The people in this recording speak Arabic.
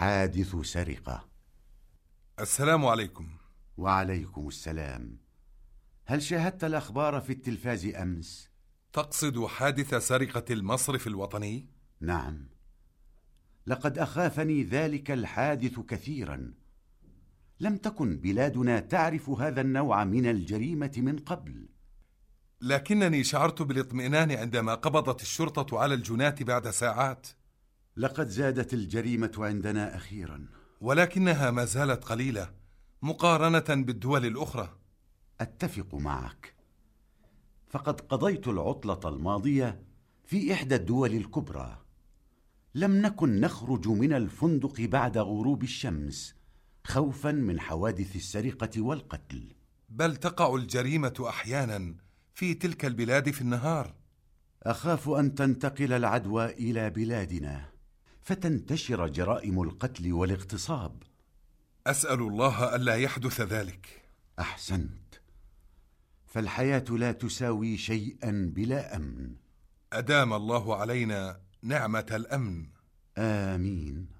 حادث سرقة. السلام عليكم. وعليكم السلام. هل شاهدت الأخبار في التلفاز أمس؟ تقصد حادث سرقة المصرف الوطني؟ نعم. لقد أخافني ذلك الحادث كثيرا. لم تكن بلادنا تعرف هذا النوع من الجريمة من قبل. لكنني شعرت بالاطمئنان عندما قبضت الشرطة على الجناة بعد ساعات. لقد زادت الجريمة عندنا أخيرا. ولكنها ما زالت قليلة مقارنة بالدول الأخرى. أتفق معك. فقد قضيت العطلة الماضية في إحدى الدول الكبرى. لم نكن نخرج من الفندق بعد غروب الشمس خوفا من حوادث السرقة والقتل. بل تقع الجريمة أحيانا في تلك البلاد في النهار. أخاف أن تنتقل العدوى إلى بلادنا. فتنتشر جرائم القتل والاغتصاب. أسأل الله ألا يحدث ذلك. أحسنت. فالحياة لا تساوي شيئا بلا أمن. أدام الله علينا نعمة الأمن. آمين.